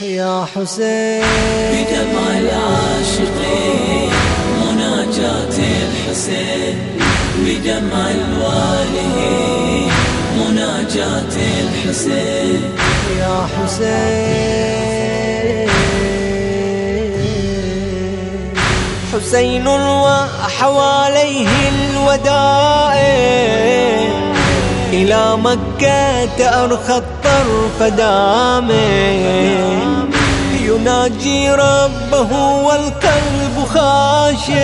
يا حسين. بدمع العاشقين مناجاة الحسين. بدمع الوالهين مناجاة الحسين. يا حسين. حسين وحواليه الودائع. مكة أرخى الطرف دامين يناجي ربه والقلب خاشع.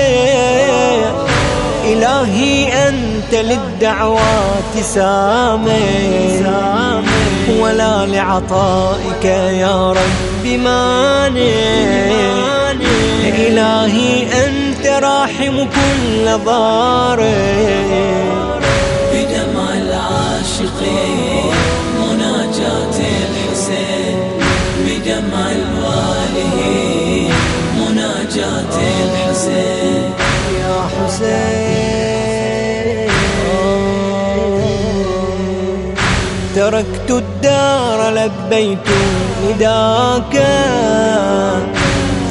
إلهي أنت للدعوات سامع. ولا لعطائك يا رب مانع. إلهي أنت راحم كل ضارع. بدمع الوالهين مناجاة الحسين. يا حسين. تركت الدار لبيت نداك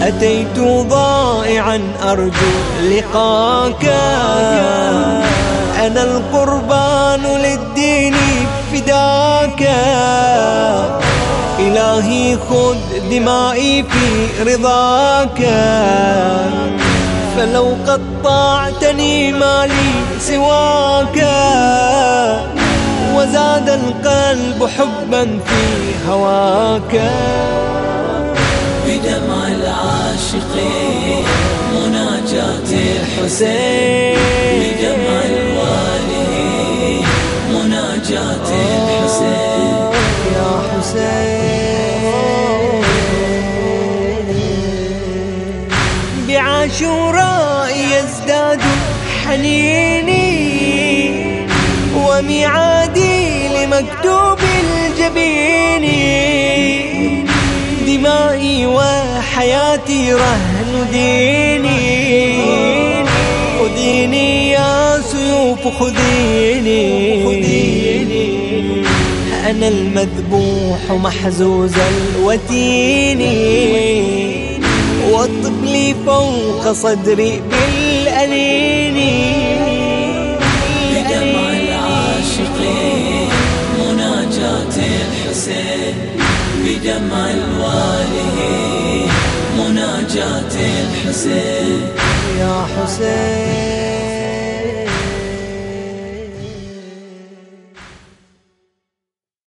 أتيت ضائعا أرجو لقاك. أنا القربان للدين فداك. إلهي خذ دمائي في رضاك. فلو قطعتني مالي سواك. وزاد القلب حبا في هواك. بدمع العاشقين مناجاة الحسين. بدمع الوالهين مناجاة الحسين. يا حسين. بعاشوراء يزداد حنيني وميعادي لمكتوب الجبين. دمائي وحياتي رهن ديني. خذيني يا سيوف خذيني. أنا المذبوح محزوز الوتين. والطفل فوق صدري بالأنين بدمع العاشقين مناجاة الحسين. بدمع الوالهين مناجاة الحسين. يا حسين.